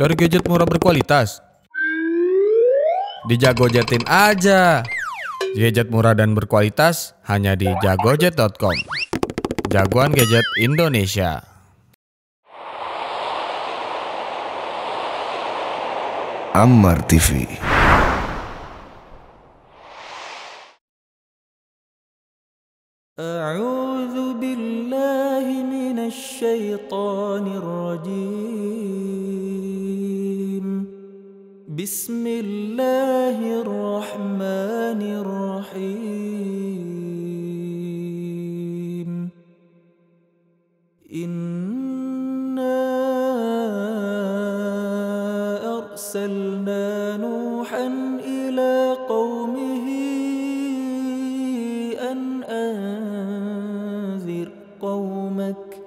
Cari gadget murah berkualitas. Di Jagojetin aja. Gadget murah dan berkualitas hanya di jagojet.com. Jagoan gadget Indonesia. Ammar TV. أعوذ بالله من الشيطان الرجيم بسم الله الرحمن الرحيم. إنا أرسلنا نوحا إلى قومه أن أنذر قومك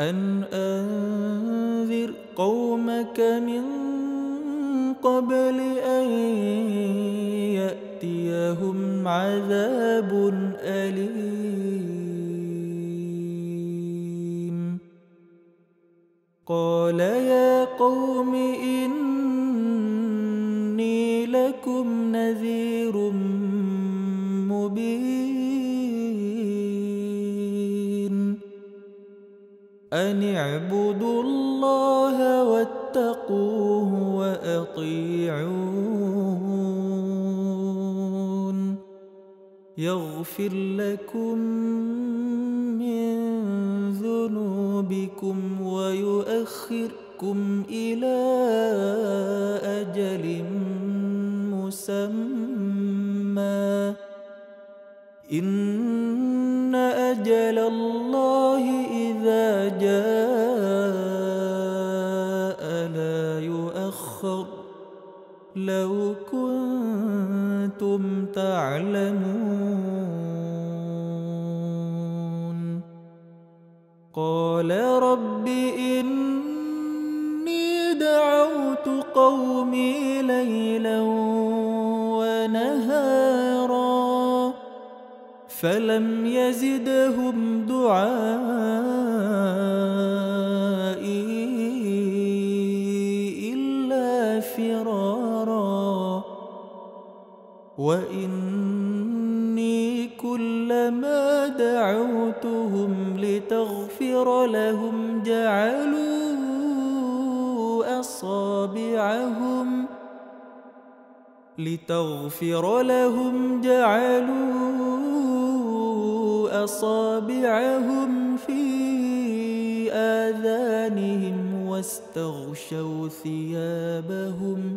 أن أنذر قومك من قبل أن يأتيهم عذاب أليم. قال يا قوم إني لكم نذير مبين. أن اعبدوا الله وأطيعون يغفر لكم من ذنوبكم ويؤخركم إلى أجل مسمى. إن أجل الله إذا جاء لو كنتم تعلمون. قال رب إني دعوت قومي ليلا ونهارا فلم يزدهم دعائي وإني كلما دعوتهم لتغفر لهم جعلوا أصابعهم لتغفر لهم جعلوا أصابعهم في آذانهم واستغشوا ثيابهم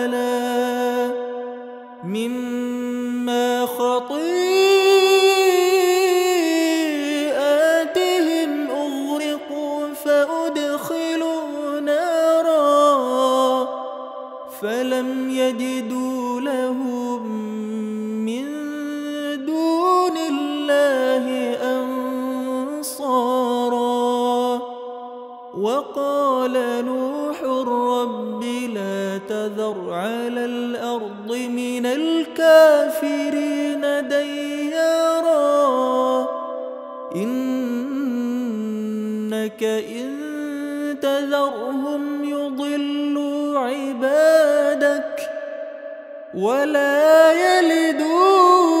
مما خطيئاتهم أغرقوا فأدخلوا نارا فلم يجدوا لهم من دون الله أنصارا وقال نوح رب لا تذر على من الكافرين ديارا. إنك إن تذرهم يضلوا عبادك ولا يلدوا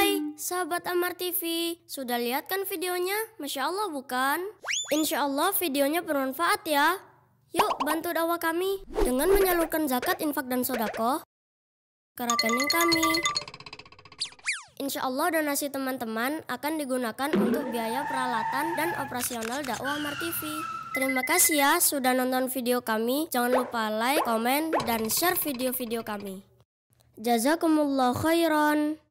Sahabat Amar TV. Sudah lihat kan videonya? Masya Allah bukan? Insya Allah videonya bermanfaat ya. Yuk bantu dakwah kami dengan menyalurkan zakat, infak, dan sodako ke rekening kami. Insya Allah donasi teman-teman akan digunakan untuk biaya peralatan dan operasional dakwah Amar TV. Terima kasih ya sudah nonton video kami. Jangan lupa like, komen, dan share video-video kami. Jazakumullah khairan.